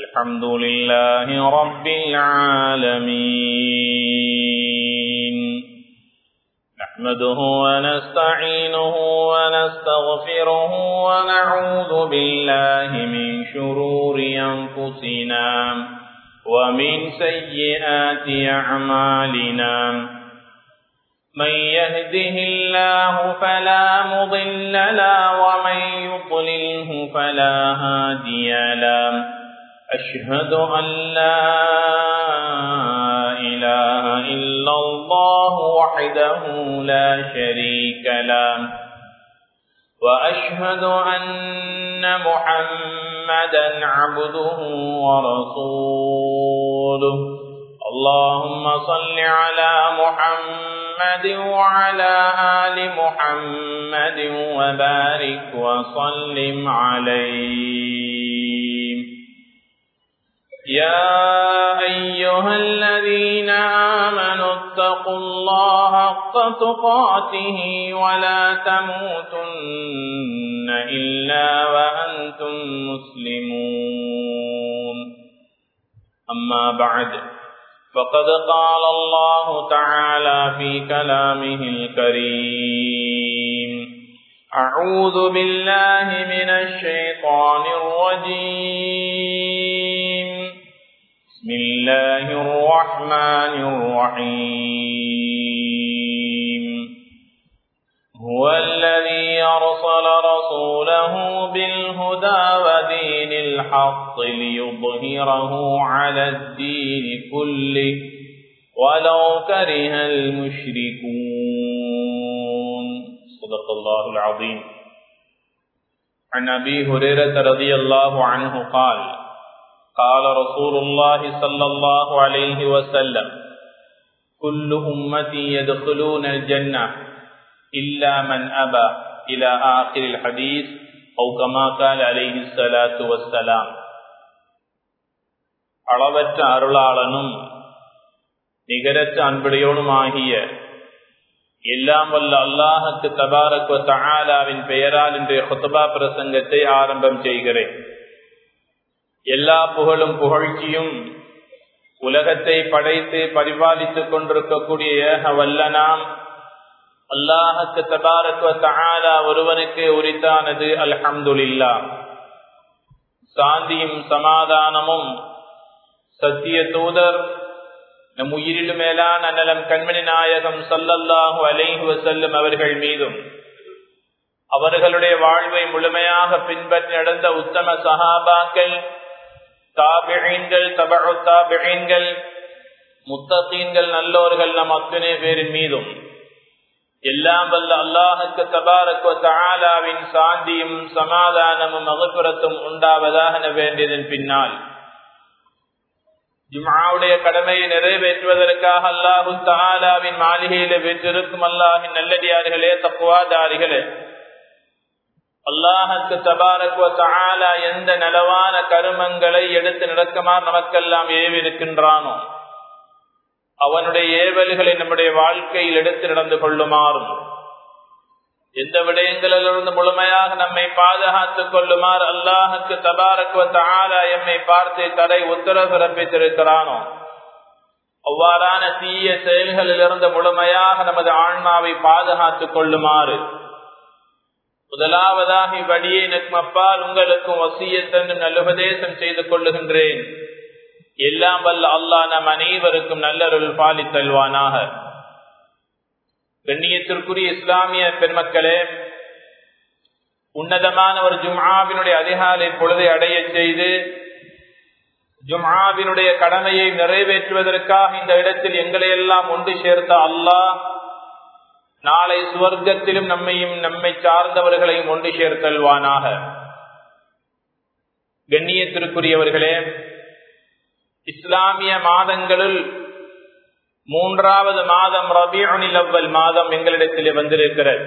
الحمد لله رب العالمين. نحمده ونستعينه ونستغفره ونعوذ بالله من شرور أنفسنا ومن سيئات أعمالنا. من يهده الله فلا مضل له ومن يضلله فلا هادي له. أشهد أن لا إله إلا الله وحده لا شريك له. وأشهد أن محمدا عبده ورسوله. اللهم صل على محمد وعلى آل محمد وبارك وسلم عليه. يا أيها الذين آمنوا اتقوا الله حق تقاته ولا تموتن إلا وأنتم مسلمون. أما بعد فقد قال الله تعالى في كلامه الكريم أعوذ بالله من الشيطان الرجيم. بسم الله الرحمن الرحيم هو الذي أرسل رسوله بالهدى ودين الحق ليظهره على الدين كله ولو كره المشركون صدق الله العظيم عن أبي هريرة رضي الله عنه قال قال رسول الله صلى الله عليه وسلم كل أمتي يدخلون الجنة إلا من أبى إلى آخر الحديث أو كما قال عليه الصلاة والسلام அளவற்ற அருளாளனும் நிகரற்ற அன்புடையோனுமாகிய எல்லாம் வல்ல அல்லாஹுக்கு தபாரக் தஆலாவின் பெயரால் இன்றைய ஹுத்பா பிரசங்கத்தை ஆரம்பம் செய்கிறேன் எல்லா புகழும் புகழ்ச்சியும் உலகத்தை படைத்து பரிபாலித்துக் கொண்டிருக்கக்கூடிய ஏக வல்லனாம். அல்லாஹுக்கு தபாரத்வ தஆலா ஒருவனுக்கு உரித்தானது அல்ஹம்துலில்லா. சாந்தியும் சமாதானமும் சத்திய தூதர் நம் உயிரிலும் மேலான நலம் கண்மணி நாயகம் சல்லல்லாஹு அலைஹு வசல்லம் அவர்கள் மீதும். அவர்களுடைய வாழ்வை முழுமையாக பின்பற்றி நடந்த உத்தம சகாபாக்கள் தாபிழீன்கள் தபழு தாபிழீன்கள் முத்தகீன்கள் நல்லோர்கள் நம் அத்தனை பேரின் மீதும். எல்லாம் வல்ல அல்லாஹுக்கு தபாரக்கு சாந்தியும் சமாதானமும் அகப்புறத்தும் உண்டாவதாக வேண்டியதன் பின்னால். ஜுமாவுடைய கடமையை நிறைவேற்றுவதற்காக அல்லாஹு தாலாவின் மாளிகையில வெற்றிருக்கும் அல்லாஹின் நல்லடியார்களே தப்புவாதாரிகளே அல்லாஹுக்கு தபாரக்கு தாலா எந்த நலவான கருமங்களை எடுத்து நடக்குமாறு நமக்கெல்லாம் ஏவிருக்கின்றானோ அவனுடைய ஏவல்களை நம்முடைய வாழ்க்கையில் எடுத்து நடந்து கொள்ளுமாறும் எந்த விடயங்களிலிருந்து முழுமையாக நம்மை பாதுகாத்துக் கொள்ளுமாறு அல்லாஹுக்கு தபாரக்குவத்த தாலா எம்மை பார்த்து தடை உத்தரவு பிறப்பித்திருக்கிறானோ அவ்வாறான தீய செயல்களிலிருந்து முழுமையாக நமது ஆன்மாவை பாதுகாத்துக் கொள்ளுமாறு முதலாவதாக இவ்வடியை அப்பால் உங்களுக்கும் வசியத்தன்று நல்லுபதேசம் செய்து கொள்ளுகின்றேன். எல்லாம் வல்ல அல்லாஹ் நம் அனைவருக்கும் நல்லருள் பாலித்தல்வானாக கண்ணியத்திற்குரிய இஸ்லாமிய பெருமக்களே உன்னதமான ஒரு ஜும்ஆவினுடைய அதிகாலை பொழுதை அடைய செய்து ஜும்ஆவினுடைய கடமையை நிறைவேற்றுவதற்காக இந்த இடத்தில் எங்களை எல்லாம் ஒன்று சேர்த்த அல்லாஹ் நாளை சுவர்க்கத்திலும் நம்மையும் நம்மை சார்ந்தவர்களையும் ஒன்று சேர்த்தல்வானாக. கண்ணியத்திற்குரியவர்களே இஸ்லாமிய மாதங்களுள் மூன்றாவது மாதம் ரபியுனில் அவ்வல் மாதம் எங்களிடத்தில் வந்திருக்கிறது.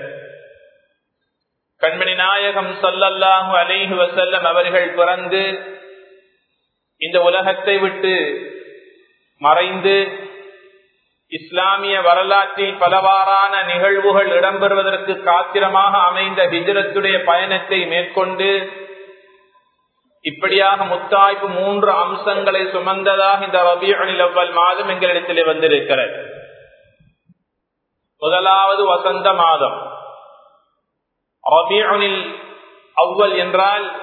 கண்மணி நாயகம் சொல்லல்லாஹு அலைஹு வசல்லம் அவர்கள் பிறந்து இந்த உலகத்தை விட்டு மறைந்து இஸ்லாமிய வரலாற்றில் பலவாறான நிகழ்வுகள் இடம்பெறுவதற்கு காத்திரமாக அமைந்த ஹிஜரத்துடைய பயணத்தை மேற்கொண்டு இப்படியாக முத்தாய்ப்பு மூன்று அம்சங்களை சுமந்ததாக இந்த ரபியுனில் அவ்வல் மாதம் எங்களிடத்திலே வந்திருக்கிறது. முதலாவது வசந்த மாதம். ரபியுனில் அவ்வல் என்றால்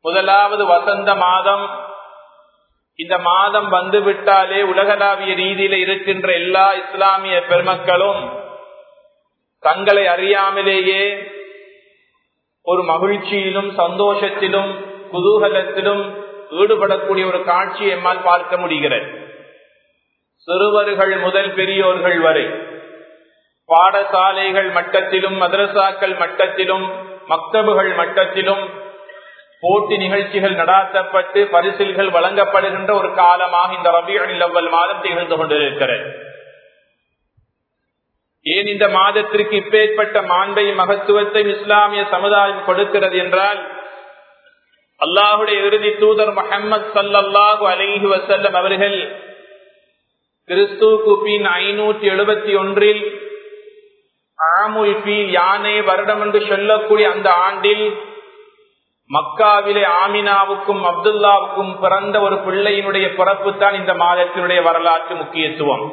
முதலாவது வசந்த மாதம். இந்த மாதம் வந்துவிட்டாலே உலகளாவிய ரீதியில இருக்கின்ற எல்லா இஸ்லாமிய பெருமக்களும் தங்களை அறியாமலேயே ஒரு மகிழ்ச்சியிலும் சந்தோஷத்திலும் குதூகலத்திலும் ஈடுபடக்கூடிய ஒரு காட்சி எம்மால் பார்க்க முடிகிறது. சிறுவர்கள் முதல் பெரியோர்கள் வரை பாடசாலைகள் மட்டத்திலும் மதரசாக்கள் மட்டத்திலும் மக்தபுகள் மட்டத்திலும் போட்டி நிகழ்ச்சிகள் நடாத்தப்பட்டு பரிசில்கள் வழங்கப்படுகின்ற ஒரு காலமாக இந்த ரபியனில் அவ்வல் மாதம் திகழ்ந்து கொண்டிருக்கிறது. ஏன் இந்த மாதத்திற்கு இப்பேற்பட்ட மாண்பை மகத்துவத்தை இஸ்லாமிய சமுதாயம் கொடுக்கிறது என்றால் அல்லாஹுடைய இறுதி தூதர் முகமது சல்லாஹூ அலிஹி வசல்லம் அவர்கள் கிறிஸ்து குபின் ஐநூற்றி எழுபத்தி ஒன்றில் ஆமுல் பீல் யானை வருடம் என்று சொல்லக்கூடிய அந்த ஆண்டில் மக்காவிலே ஆமினாவுக்கும் அப்துல்லாவுக்கும் பிறந்த ஒரு பிள்ளையினுடைய பிறப்பு தான் இந்த மாதத்தினுடைய வரலாற்று முக்கியத்துவம்.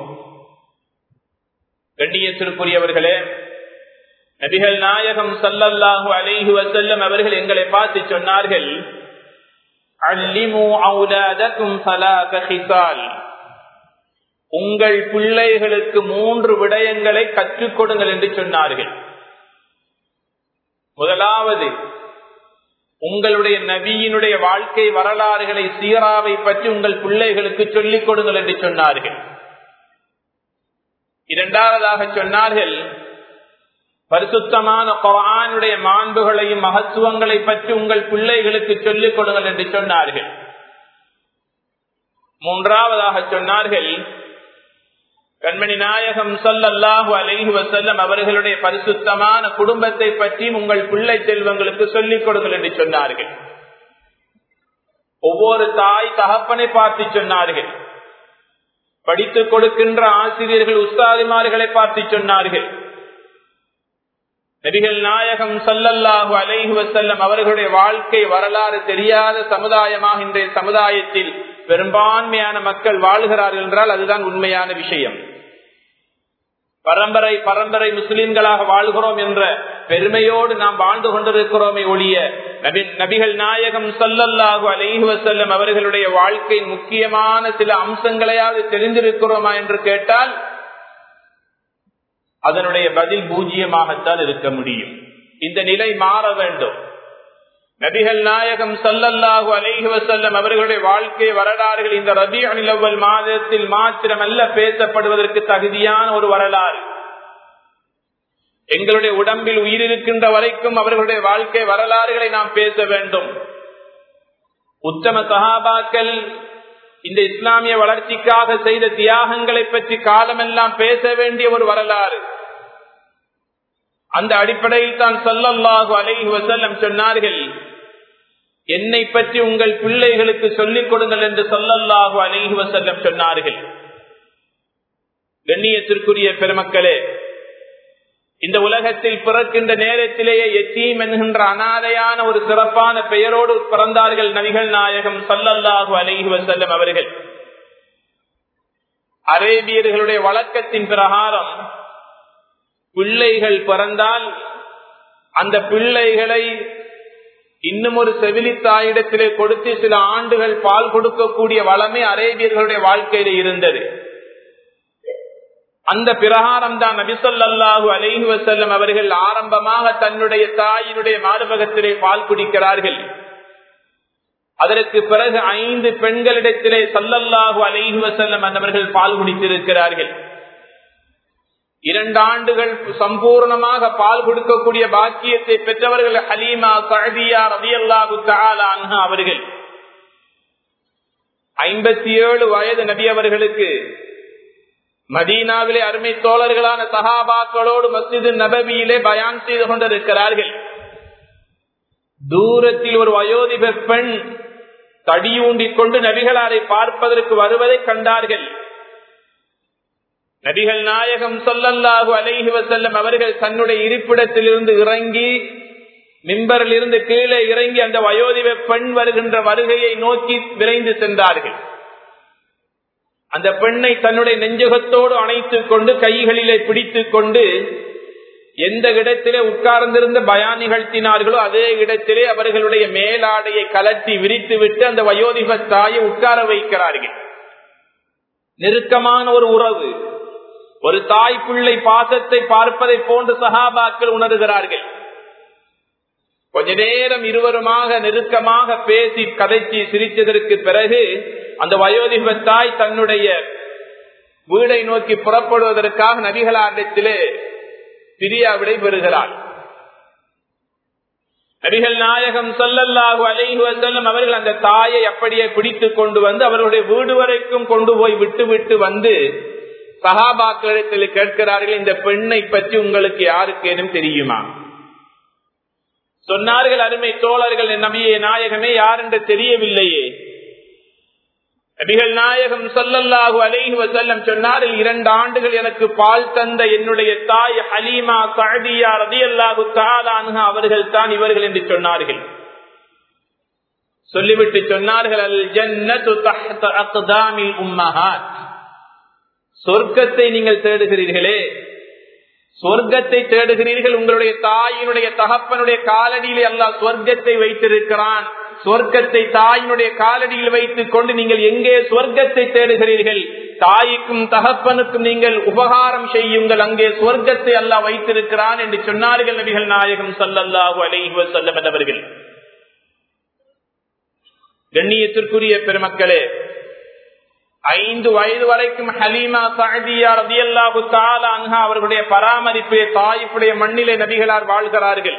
கண்ணியத்திற்குரியவர்களே நபிகள் நாயகம் சல்லல்லாஹு அலைஹி வசல்லம் அவர்கள் எங்களை பார்த்து சொன்னார்கள் உங்கள் பிள்ளைகளுக்கு மூன்று விடயங்களை கற்றுக் கொடுங்கள் என்று சொன்னார்கள். முதலாவது உங்களுடைய நபியினுடைய வாழ்க்கை வரலாறுகளை சீராவை பற்றி உங்கள் பிள்ளைகளுக்கு சொல்லிக் கொடுங்கள் என்று சொன்னார்கள். இரண்டாவதாக சொன்னார்கள் பரிசுத்தமான குரானுடைய மாண்புகளையும் மகத்துவங்களை பற்றி உங்கள் பிள்ளைகளுக்கு சொல்லிக் கொடுங்கள் என்று சொன்னார்கள். மூன்றாவதாக சொன்னார்கள் கண்மணி நாயகம் சொல்லல்லாஹு அலைஹி வசல்லம் அவர்களுடைய பரிசுத்தமான குடும்பத்தை பற்றி உங்கள் பிள்ளை செல்வங்களுக்கு சொல்லிக் கொடுங்கள் என்று சொன்னார்கள். ஒவ்வொரு தாய் தகப்பனை பார்த்து சொன்னார்கள். படித்துக் கொடுக்கின்ற ஆசிரியர்கள் உஸ்தாதிமார்களை பார்த்து சொன்னார்கள். நபிகள் நாயகம் சல்லல்லாஹு அலைஹி வசல்லம் அவர்களுடைய வாழ்க்கை வரலாறு தெரியாத சமுதாயமாக இன்றைய சமுதாயத்தில் பெரும்பான்மையான மக்கள் வாழ்கிறார்கள் என்றால் அதுதான் உண்மையான விஷயம். பரம்பரை பரம்பரை முஸ்லிம்களாக வாழ்கிறோம் என்ற பெருமையோடு நாம் வாழ்ந்து கொண்டிருக்கிறோமே ஒழிய நபிகள் நாயகம் சல்லல்லாஹு அலைஹி வசல்லம் அவர்களுடைய வாழ்க்கையின் முக்கியமான சில அம்சங்களையாவது தெரிந்திருக்கிறோமா என்று கேட்டால் அதனுடைய பதில் பூஜ்ஜியமாகத்தான் இருக்க முடியும். இந்த நிலை மாற வேண்டும். நபிகள் நாயகம் சல்லல்லாஹு அலைஹி வசல்லம் அவர்களுடைய வாழ்க்கை வரலாறுகள் இந்த ரபி அனிலவல் மாதத்தில் மாத்திரமல்ல பேசப்படுவதற்கு தகுதியான ஒரு வரலாறு. எங்களுடைய உடம்பில் உயிர் இருக்கின்ற வரைக்கும் அவர்களுடைய வாழ்க்கை வரலாறுகளை நாம் பேச வேண்டும். உத்தம சகாபாக்கள் இந்த இஸ்லாமிய வளர்ச்சிக்காக செய்த தியாகங்களை பற்றி காலமெல்லாம் பேச வேண்டிய ஒரு வரலாறு. அந்த அடிப்படையில் தான் சொல்லல்லாஹு அலைஹி வசல்லம் சொன்னார்கள் என்னை பற்றி உங்கள் பிள்ளைகளுக்கு சொல்லிக் கொடுங்கள் என்று சொல்லல்லாஹு அலைஹி வசல்லம் சொன்னார்கள். கண்ணியத்திற்குரிய பெருமக்களே இந்த உலகத்தில் பிறக்கின்ற நேரத்திலேயே எத்தீம் என்கின்ற அனாதையான ஒரு சிறப்பான பெயரோடு பிறந்தார்கள் நபிகள் நாயகம் சல்லல்லாஹு அலைஹி வசல்லம் அவர்கள். அரேபியர்களுடைய வழக்கத்தின் பிரகாரம் பிள்ளைகள் பிறந்தால் அந்த பிள்ளைகளை இன்னும் ஒரு செவிலித்தாயிடத்திலே கொடுத்து சில ஆண்டுகள் பால் கொடுக்கக்கூடிய வளமே அரேபியர்களுடைய வாழ்க்கையில இருந்தது. அந்த பிரகாரம் தான் நபிசல்லாஹு அலைஹி வசல்லம் அவர்கள் ஆரம்பமாக தன்னுடைய தாயினுடைய மார்பகத்திலே பால் குடிக்கிறார்கள். அதற்கு பிறகு ஐந்து பெண்களிடத்திலே சல்லல்லாஹு அலைஹி வசல்லம் அந்தவர்கள் பால் குடித்திருக்கிறார்கள். இரண்டு ஆண்டுகள் சம்பூர்ணமாக பால் கொடுக்கக்கூடிய பாக்கியத்தை பெற்றவர்கள் ஹலீமா கழதியா ரபியல்லாஹு அன்ஹா அவர்கள். ஐம்பத்தி ஏழு வயது நபி அவர்களுக்கு மதீனாவிலே அருமை தோழர்களான சஹாபாக்களோடு மஸ்ஜிது நபவியிலே பயான் செய்து கொண்டிருக்கிறார்கள். தூரத்தில் ஒரு வயோதிப பெண் தடியூண்டிக் கொண்டு நபிகளாரை பார்ப்பதற்கு வருவதை கண்டார்கள். நபிகள் நாயகம் சொல்லல்லாஹு அலைஹி வசல்லம் அவர்கள் தன்னுடைய இருப்பிடத்திலிருந்து இறங்கி மிம்பரில் இருந்து கீழே இறங்கி அந்த வயோதிப பெண் வருகின்ற வருகையை நோக்கி விரைந்து சென்றார்கள். அந்த பெண்ணை தன்னுடைய நெஞ்சகத்தோடு அணைத்துக் கொண்டு கைகளிலே பிடித்துக் கொண்டு எந்த இடத்திலே உட்கார்ந்திருந்த பயான் நிகழ்த்தினார்களோ அதே இடத்திலே அவர்களுடைய மேலாடையை கலட்டி விரித்து விட்டு அந்த வயோதிப தாயை உட்கார வைக்கிறார்கள். நெருக்கமான ஒரு உறவு. ஒரு தாய் பிள்ளை பாசத்தை பார்ப்பதை போன்று சகாபாக்கள் உணர்கிறார்கள். கொஞ்ச நேரம் இருவருமாக நெருக்கமாக பேசி கதைச்சி சிரித்ததற்கு பிறகு அந்த வயோதிப தாய் தன்னுடைய வீடை நோக்கி புறப்படுவதற்காக நபிகளாண்டத்திலே பிரியா விடை பெறுகிறார் நபிகள் நாயகம் சொல்லல்லாஹு அலைஹி வசல்லம் அவர்கள் அந்த தாயை அப்படியே பிடித்துக் கொண்டு வந்து அவர்களுடைய வீடு வரைக்கும் கொண்டு போய் விட்டு விட்டு வந்து சகாபாக்களிடத்தில் கேட்கிறார்கள் இந்த பெண்ணை பற்றி உங்களுக்கு யாருக்கேனும் தெரியுமா? சொன்னார்கள் அருமை தோழர்கள் நபியே நாயகமே யார் என்று தெரியவில்லையே. நபிகள் நாயகம் சொல்லல்லாஹு அலைஹி வசல்லம் சொன்னார்கள் இரண்டு ஆண்டுகள் எனக்கு பால் தந்த என்னுடைய தாய் ஹலீமா கழதியா ரதி அல்லாஹு தாலான்ஹா அவர்கள் தான் இவர்கள் என்று சொன்னார்கள். சொல்லிவிட்டு சொன்னார்கள் அல் ஜன்னத்து தஹ்த அக்தாமில் உம்மஹாத். சொர்க்கத்தை நீங்கள் தேடுகிறீர்களே. சொர்க்கத்தை தேடுகிறீர்கள். உங்களுடைய தாயினுடைய தகப்பனுடைய காலடியிலே அல்லாஹ் சொர்க்கத்தை வைத்திருக்கிறான். சொர்க்கத்தை தாயினுடைய காலடியில் வைத்துக் கொண்டு நீங்கள் எங்கே சொர்க்கத்தை தேடுகிறீர்கள்? தாய்க்கும் தகப்பனுக்கும் நீங்கள் உபகாரம் செய்யுங்கள். அங்கே சொர்க்கத்தை அல்லாஹ் வைத்திருக்கிறான் என்று சொன்னார்கள் நபிகள் நாயகம் சல்லல்லாஹு அலைஹி வஸல்லம் கண்ணியத்திற்குரிய பெருமக்களே ஐந்து வயது வரைக்கும் ஹலீமா சாதியா ரதியல்லாஹு தாலா அன்ஹா அவர்களுடைய பராமரிப்பே தாயிப்புடைய மண்ணிலே நபிகளார் வாழ்கிறார்கள்.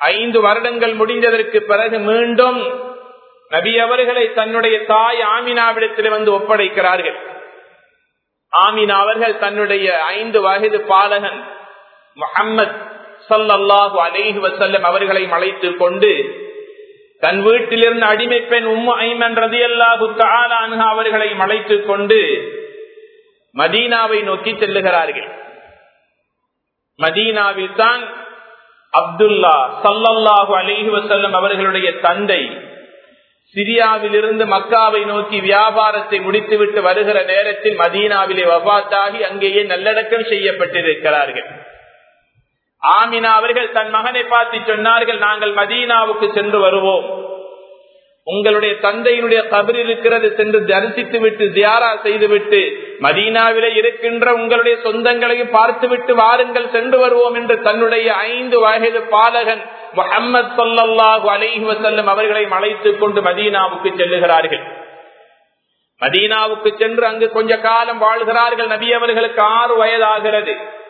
ஐந்து வருடங்கள் முடிந்ததற்கு பிறகு மீண்டும் நபி அவர்களை தன்னுடைய தாய் ஆமினாவிடத்தில் வந்து ஒப்படைக்கிறார்கள். ஆமினா அவர்கள் தன்னுடைய ஐந்து வயது பாலகன் முகம்மது சல்லாஹு அலேஹி வசல்லம் அவர்களையும் அழைத்துக் கொண்டு தன் வீட்டிலிருந்து அடிமை பெண் உம்மு ஐமன் ரதி அல்லாஹு அன்ஹா அவர்களை மலைத்துக் கொண்டு மதீனாவை நோக்கி செல்லுகிறார்கள். மதீனாவில் தான் அப்துல்லா சல்லல்லாஹு அலிஹி வசல்லம் அவர்களுடைய தந்தை சிரியாவில் இருந்து மக்காவை நோக்கி வியாபாரத்தை முடித்துவிட்டு வருகிற நேரத்தில் மதீனாவிலே வபாத்தாகி அங்கேயே நல்லடக்கம் செய்யப்பட்டிருக்கிறார்கள். ஆமினா அவர்கள் தன் மகனை பார்த்து சொன்னார்கள் நாங்கள் மதீனாவுக்கு சென்று வருவோம். உங்களுடைய தந்தையினுடைய கபர் இருக்கிறது சென்று தரிசித்து விட்டு தியாரா செய்துவிட்டு மதீனாவிலே இருக்கின்ற உங்களுடைய சொந்தங்களையும் பார்த்துவிட்டு வாருங்கள் சென்று வருவோம் என்று தன்னுடைய ஐந்து வயது பாலகன் முகமது சொல்லாஹு அலைஹி வசல்லம் அவர்களை அழைத்துக் கொண்டு மதீனாவுக்கு செல்லுகிறார்கள். மதீனாவுக்கு சென்று அங்கு கொஞ்ச காலம் வாழ்கிறார்கள். நபி அவர்களுக்கு ஆறு வயதாகிறது.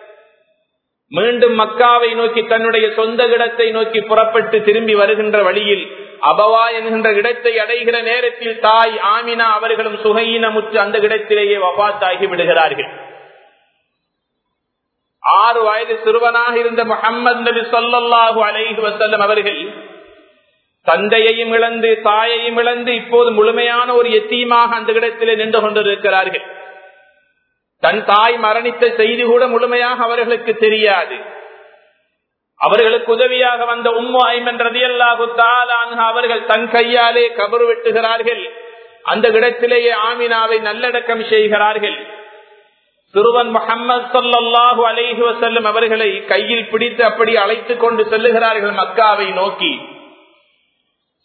மீண்டும் மக்காவை நோக்கி தன்னுடைய சொந்த இடத்தை நோக்கி புறப்பட்டு திரும்பி வருகின்ற வழியில் அபவா என்கின்ற இடத்தை அடைகிற நேரத்தில் தாய் ஆமினா அவர்களும் சுகையின முற்று அந்த இடத்திலேயே வபாத்தாகி விடுகிறார்கள். ஆறு வயது சிறுவனாக இருந்த முகம்மது நபி சொல்லாஹு அலைஹி வசல்லம் அவர்கள் தந்தையையும் இழந்து தாயையும் இழந்து இப்போது முழுமையான ஒரு எத்தியமாக அந்த இடத்திலே நின்று கொண்டிருக்கிறார்கள். தன் தாய் மரணித்த செய்தி கூட முழுமையாக அவர்களுக்கு தெரியாது. அவர்களுக்கு உதவியாக வந்த உம்மு ஐமன் ரதியல்லாஹு அவர்கள் தன் கையாலே கபறு வெட்டுகிறார்கள். அந்த இடத்திலேயே ஆமினாவை நல்லடக்கம் செய்கிறார்கள். சிறுவன் முகமது சொல்லாஹு அலைஹி வசல்லம் அவர்களை கையில் பிடித்து அப்படி அழைத்துக் கொண்டு செல்லுகிறார்கள் மக்காவை நோக்கி.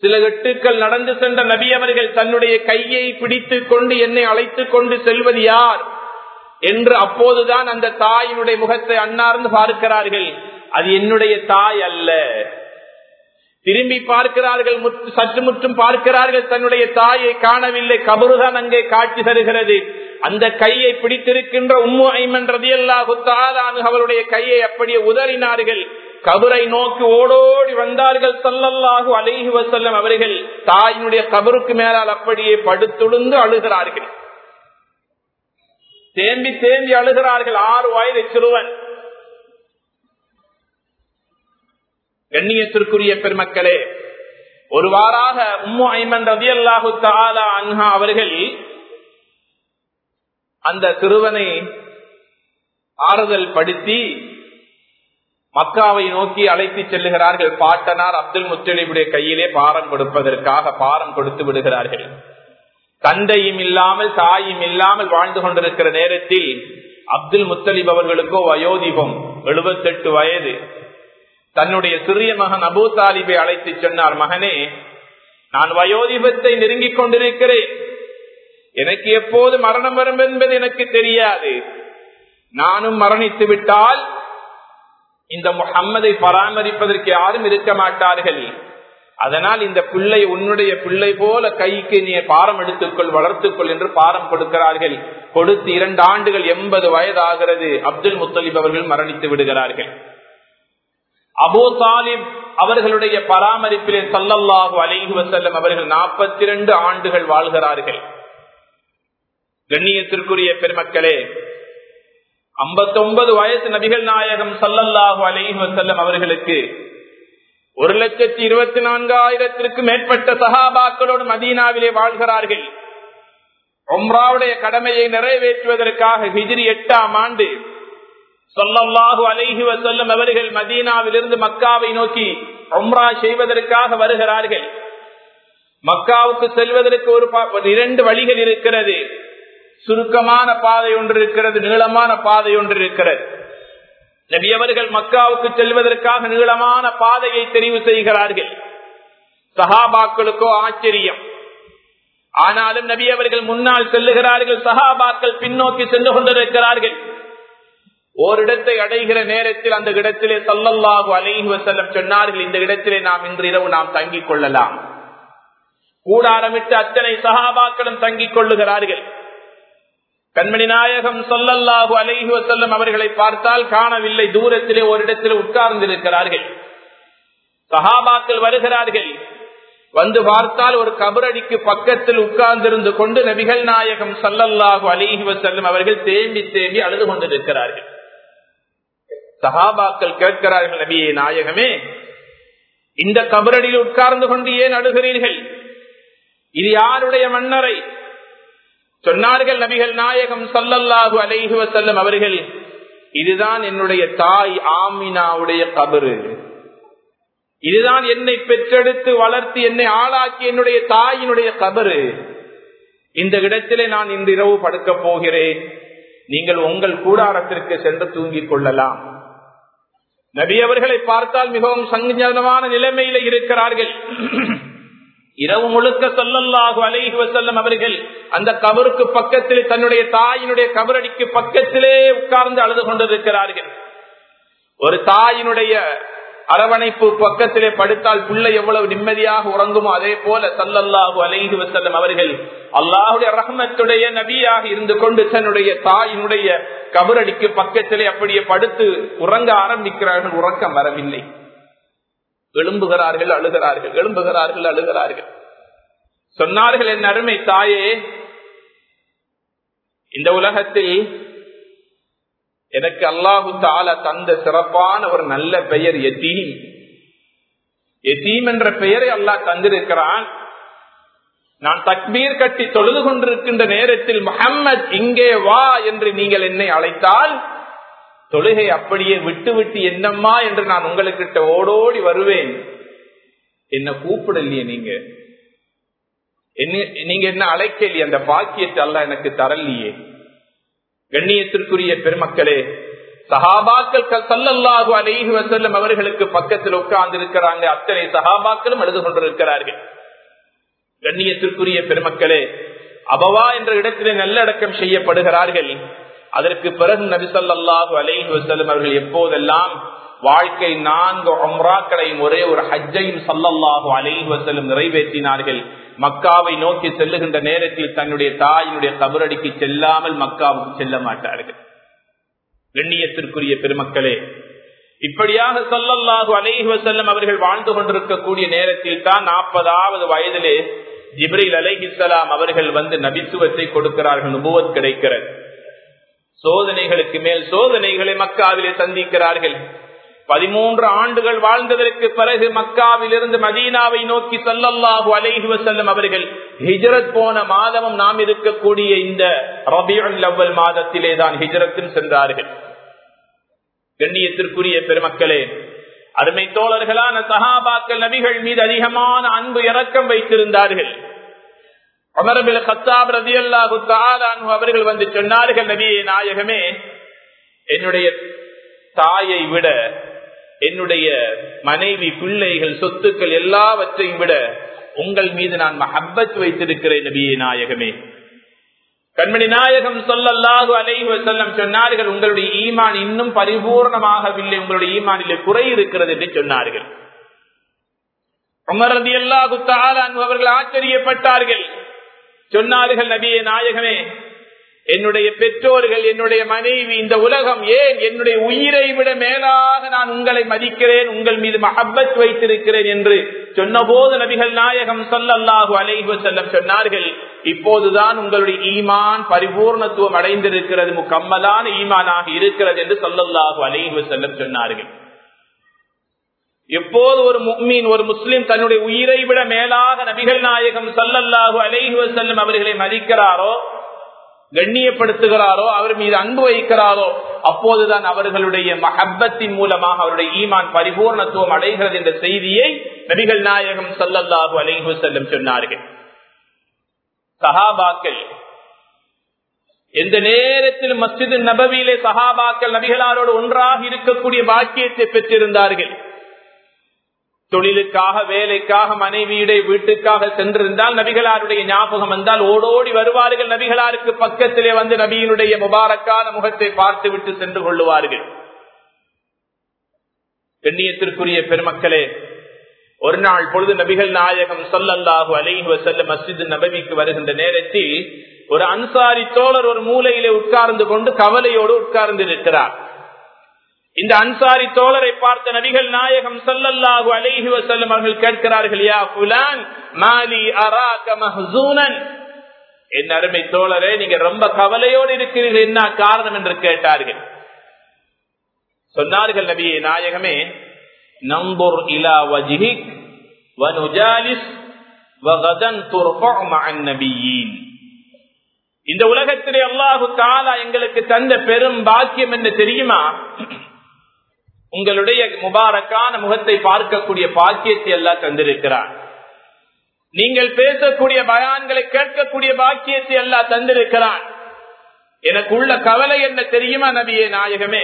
சில எட்டுக்கள் நடந்து சென்ற நபி அவர்கள் தன்னுடைய கையை பிடித்துக் கொண்டு என்னை அழைத்துக் கொண்டு செல்வது யார்? என்று அப்போதுதான் அந்த தாயினுடைய முகத்தை அன்னார்ந்து பார்க்கிறார்கள். அது என்னுடைய தாய் அல்ல. திரும்பி பார்க்கிறார்கள் சற்று முற்றும் பார்க்கிறார்கள் தன்னுடைய தாயை காணவில்லை. கபருதான் அங்கே காட்சி தருகிறது. அந்த கையை பிடித்திருக்கின்ற உம்மு ஐமன் ரதியல்லா குத்தாலானு அவருடைய கையை அப்படியே உதறினார்கள். கபரை நோக்கி ஓடோடி வந்தார்கள் சல்லல்லாஹு அலைஹி வசல்லம் அவர்கள். தாயினுடைய கபருக்கு மேலால் அப்படியே படுத்துழுந்து அழுகிறார்கள். தேம்பி தேம்பி அழுகிறார்கள் ஆறு வயது சிறுவன். கண்ணியத்திற்குரிய பெருமக்களே ஒருவாறாக உம்மு ஐமன் ரதி அல்லாஹு தாலா அன்ஹா அவர்கள் அந்த சிறுவனை ஆறுதல் படுத்தி மக்காவை நோக்கி அழைத்து செல்லுகிறார்கள். பாட்டனார் அப்துல் முத்தலிபுடைய கையிலே பாரம் கொடுப்பதற்காக பாரம் கொடுத்து விடுகிறார்கள். தந்தையும் இல்லாமல் தாயும் இல்லாமல் வாழ்ந்து கொண்டிருக்கிற நேரத்தில் அப்துல் முத்தலிப் அவர்களுக்கோ வயோதிபம் எழுபத்தெட்டு வயது. தன்னுடைய சிறிய மகன் அபு தாலிபை அழைத்து சொன்னார் மகனே நான் வயோதிபத்தை நெருங்கிக் கொண்டிருக்கிறேன். எனக்கு எப்போது மரணம் வரும் என்பது எனக்கு தெரியாது. நானும் மரணித்து விட்டால் இந்த முகம்மதை பராமரிப்பதற்கு யாரும் இருக்க மாட்டார்கள். அதனால் இந்த பிள்ளை உன்னுடைய பிள்ளை போல கைக்கு நீ பாரம் எடுத்துக்கொள் வளர்த்துக்கொள் என்று பாரம் கொடுக்கிறார்கள். கொடுத்து இரண்டு ஆண்டுகள் எண்பது வயதாகிறது. அப்துல் முத்தலிப் அவர்கள் மரணித்து விடுகிறார்கள். அபு தாலிப் அவர்களுடைய பராமரிப்பிலே சல்லல்லாஹு அலைஹி வசல்லம் அவர்கள் நாற்பத்தி இரண்டு ஆண்டுகள் வாழ்கிறார்கள். கண்ணியத்திற்குரிய பெருமக்களே ஐம்பத்தொன்பது வயசு நபிகள் நாயகம் சல்லல்லாஹு அலைஹி வசல்லம் அவர்களுக்கு ஒரு லட்சத்தி இருபத்தி நான்காயிரத்திற்கும் மேற்பட்ட சகாபாக்களோடு மதீனாவிலே வாழ்கிறார்கள். ஒம்ராவுடைய கடமையை நிறைவேற்றுவதற்காக ஹிஜிரி எட்டாம் ஆண்டு சொல்லல்லாஹு அலைஹி வசல்லம் அவர்கள் மதீனாவிலிருந்து மக்காவை நோக்கி ஒம்ரா செய்வதற்காக வருகிறார்கள். மக்காவுக்கு செல்வதற்கு ஒரு இரண்டு வழிகள் இருக்கிறது. சுருக்கமான பாதை ஒன்று இருக்கிறது நீளமான பாதை ஒன்று இருக்கிறது. நபி அவர்கள் மக்காவுக்கு செல்வதற்காக நீளமான பாதையை தெரிவு செய்கிறார்கள். சஹாபாக்களுக்கோ ஆச்சரியம். ஆனாலும் நபி அவர்கள் முன்னால் செல்லுகிறார்கள் சஹாபாக்கள் பின்னோக்கி சென்று கொண்டிருக்கிறார்கள். ஓரிடத்தை அடைகிற நேரத்தில் அந்த இடத்திலே சல்லல்லாஹு அலைஹி வசல்லம் சொன்னார்கள் இந்த இடத்திலே நாம் இன்று இரவு நாம் தங்கிக் கொள்ளலாம். கூடாரமிட்டு அத்தனை சகாபாக்களும் தங்கிக் கொள்ளுகிறார்கள். கண்மணி நாயகம் சொல்லல்லாஹு அலைஹி வசல்லம் அவர்களை பார்த்தால் காணவில்லை. தூரத்திலே ஒரு இடத்தில் உட்கார்ந்திருக்கிறார்கள். சஹாபாக்கள் வருகிறார்கள். வந்து பார்த்தால் ஒரு கபரடிக்கு பக்கத்தில் உட்கார்ந்திருந்து கொண்டு நபிகள் நாயகம் சல்லல்லாஹு அலிஹி வசல்லம் அவர்கள் தேம்பி தேம்பி அழுது கொண்டிருக்கிறார்கள். சஹாபாக்கள் கேட்கிறார்கள் நபியே நாயகமே இந்த கபரடியில் உட்கார்ந்து கொண்டு ஏன் அழுகிறீர்கள்? இது யாருடைய மன்னரை? சொன்னார்கள் நபிகள் நாயகம் சல்லல்லாஹு அலைஹுவ செல்லும் அவர்கள் இதுதான் என்னுடைய தாய் ஆமினாவுடைய கபரு. இதுதான் என்னை பெற்றெடுத்து வளர்த்து என்னை ஆளாக்கி என்னுடைய தாயினுடைய கபரு. இந்த இடத்திலே நான் இன்று இரவு படுக்க போகிறேன். நீங்கள் உங்கள் கூடாரத்திற்கு சென்று தூங்கிக் கொள்ளலாம். நபி அவர்களை பார்த்தால் மிகவும் சங்கஜனமான நிலைமையில இருக்கிறார்கள். இரவு முழுக்க சொல்லல்லாகு அலைஹி வசல்லம் அவர்கள் அந்த கபருக்கு பக்கத்தில் தன்னுடைய தாயினுடைய கபரடிக்கு பக்கத்திலே உட்கார்ந்து அழுது கொண்டிருக்கிறார்கள். ஒரு தாயினுடைய அரவணைப்பு பக்கத்திலே படுத்தால் பிள்ளை எவ்வளவு நிம்மதியாக உறங்குமோ அதே போல சல்லல்லாஹு அலைஹி வசல்லம் அவர்கள் அல்லாஹுடைய ரஹமத்துடைய நபியாக இருந்து கொண்டு தன்னுடைய தாயினுடைய கபரடிக்கு பக்கத்திலே அப்படியே படுத்து உறங்க ஆரம்பிக்கிறார்கள். உறக்கம் வரவில்லை. எழும்புகிறார்கள் அழுகிறார்கள். எழும்புகிறார்கள் அழுகிறார்கள். சொன்னார்கள் என் அருமை தாயே இந்த உலகத்தில் எனக்கு அல்லாஹு தால தந்த சிறப்பான ஒரு நல்ல பெயர் எத்தீம். எத்தீம் என்ற பெயரை அல்லாஹ் தந்திருக்கிறான். நான் தக்பீர் கட்டி தொழுது கொண்டிருக்கின்ற நேரத்தில் முகம்மது இங்கே வா என்று நீங்கள் என்னை அழைத்தால் தொழுகை அப்படியே விட்டு விட்டு என்னம்மா என்று நான் உங்களுக்கிட்ட ஓடோடி வருவேன். என்ன கூப்பிடலையே நீங்க. நீங்க என்ன அழைக்கலையே? அந்த பாக்கியத்தை அல்ல எனக்கு தரலையே. கண்ணியத்திற்குரிய பெருமக்களே சஹாபாக்கள் சல்லல்லாஹு அலைஹி வசல்லம் அவர்களுக்கு பக்கத்தில் உட்கார்ந்து இருக்கிறாங்க அத்தனை சஹாபாக்களும் எழுது கொண்டிருக்கிறார்கள். கண்ணியத்திற்குரிய பெருமக்களே அபவா என்ற இடத்திலே நல்லடக்கம் செய்யப்படுகிறார்கள். அதற்கு பிறகு நபிசல்லாஹு அலைஹி வசலம் அவர்கள் எப்போதெல்லாம் வாழ்க்கை நான்கு ஒம்ராக்களையும் ஒரே ஒரு ஹஜ்ஜையும் சல்லல்லாஹு அலைஹி வசலம் நிறைவேற்றினார்கள் மக்காவை நோக்கி செல்லுகின்ற நேரத்தில் தன்னுடைய தாயினுடைய கபரடிக்கு செல்லாமல் மக்காவுக்கு செல்ல மாட்டார்கள். கண்ணியத்திற்குரிய பெருமக்களே இப்படியாக சொல்லல்லாஹு அலைஹி வசல்லம் அவர்கள் வாழ்ந்து கொண்டிருக்கக்கூடிய நேரத்தில் தான் நாற்பதாவது வயதிலே ஜிப்ரில் அலைஹிசலாம் அவர்கள் வந்து நபித்துவத்தை கொடுக்கிறார்கள் நுபுவத் கிடைக்கிறது. சோதனைகளுக்கு மேல் சோதனைகளை மக்காவிலே சந்திக்கிறார்கள். பதிமூன்று ஆண்டுகள் வாழ்ந்ததற்கு பிறகு மக்காவிலிருந்து மதீனாவை நோக்கி சல்லல்லாஹு அலைஹி வசல்லம் அவர்கள் ஹிஜரத் போன மாதமும் நாம் இருக்கக்கூடிய இந்த ரபியுல் அவ்வல் மாதத்திலே தான் ஹிஜரத்தில் சென்றார்கள். கண்ணியத்திற்குரிய பெருமக்களே அருமை தோழர்களான சஹாபாக்கள் நபிகள் மீது அதிகமான அன்பு இறக்கம் வைத்திருந்தார்கள். அமரபில் கத்தாப் ரதி அல்லாஹு அவர்கள் வந்து சொன்னார்கள் நபியே நாயகமே என்னுடைய தாயை விட என்னுடைய மனைவி பிள்ளைகள் சொத்துக்கள் எல்லாவற்றையும் விட உங்கள் மீது நான் மஹப்பத் வைத்திருக்கிறேன் நபியே நாயகமே. கண்மணி நாயகம் சொல்லல்லாது அலைவு செல்லம் சொன்னார்கள் உங்களுடைய ஈமான் இன்னும் பரிபூர்ணமாகவில்லை உங்களுடைய ஈமானிலே குறை இருக்கிறது என்று சொன்னார்கள். அமரதி அல்லாஹு அவர்கள் ஆச்சரியப்பட்டார்கள். சொன்னார்கள் நபியே நாயகமே என்னுடைய பெற்றோர்கள் என்னுடைய மனைவி இந்த உலகம் ஏன் என்னுடைய உயிரை விட மேலாக நான் உங்களை மதிக்கிறேன் உங்கள் மீது மஹப்பத் வைத்திருக்கிறேன்? என்று சொன்னபோது நபிகள் நாயகம் சொல்லல்லாஹு அலைஹு செல்லம் சொன்னார்கள் இப்போதுதான் உங்களுடைய ஈமான் பரிபூர்ணத்துவம் அடைந்திருக்கிறது முக்கம்மலான ஈமானாக இருக்கிறது என்று சொல்லல்லாஹு அலைஹு செல்லம் சொன்னார்கள். எப்போது ஒரு முக்மீன் ஒரு முஸ்லிம் தன்னுடைய உயிரை விட மேலாக நபிகள் நாயகம் சல்லல்லாஹு அலைஹு செல்லும் அவர்களை மதிக்கிறாரோ கண்ணியப்படுத்துகிறாரோ அவர் மீது அன்பு வைக்கிறாரோ அப்போதுதான் அவர்களுடைய மஹப்பத்தின் மூலமாக அவருடைய ஈமான் பரிபூர்ணத்துவம் அடைகிறது என்ற செய்தியை நபிகள் நாயகம் சல்லல்லாஹு அலைஹு செல்லும் சொன்னார்கள். சஹாபாக்கள் எந்த நேரத்தில் மஸ்ஜிது நபவியிலே சஹாபாக்கள் நபிகளாரோடு ஒன்றாக இருக்கக்கூடிய பாக்கியத்தை பெற்றிருந்தார்கள். தொழிலுக்காக வேலைக்காக மனைவியுடைய வீட்டுக்காக சென்றிருந்தால் நபிகளாருடைய ஞாபகம் வந்தால் ஓடோடி வருவார்கள். நபிகளாருக்கு பக்கத்திலே வந்து நபியினுடைய முபாரக்கான முகத்தை பார்த்து விட்டு சென்று கொள்ளுவார்கள். பெண்ணியத்திற்குரிய பெருமக்களே ஒரு நாள் பொழுது நபிகள் நாயகம் சொல்லல்லாஹு அலைஹு செல்ல மஸ்ஜித் நபவிக்கு வருகின்ற நேரத்தில் ஒரு அன்சாரி தோழர் ஒரு மூலையிலே உட்கார்ந்து கொண்டு கவலையோடு உட்கார்ந்து இருக்கிறார் இந்த அன்சாரி தோழரை பார்த்த நபிகள் நாயகம் சல்லல்லாஹு அலைஹி வசல்லம் அவர்கள் கேட்கிறார்கள் யா புலான் மாலி அராக மஹூனன் என் அருமை தோழரே நீங்க ரொம்ப கவலையோடு இருக்கிறீர்கள் என்ன காரணம் என்று கேட்டார்கள். சொன்னார்கள் நபியை நாயகமே நம்புர் இலா வஜிஹிக் வனுஜாலிஸ் வகதன் துர்ஃபு மஅன் நபியீன். இந்த உலகத்திலே அல்லாஹு தாலா எங்களுக்கு தந்த பெரும் பாக்கியம் என்று தெரியுமா? உங்களுடைய முபாரக்கான முகத்தை பார்க்கக்கூடிய பாக்கியத்தை எல்லாம் தந்திருக்கிறார் நீங்கள் பேசக்கூடிய பயான்களை கேட்கக்கூடிய பாக்கியத்தை எல்லாம் தந்திருக்கிறான். எனக்கு உள்ள கவலை என்ன தெரியுமா நபியே நாயகமே?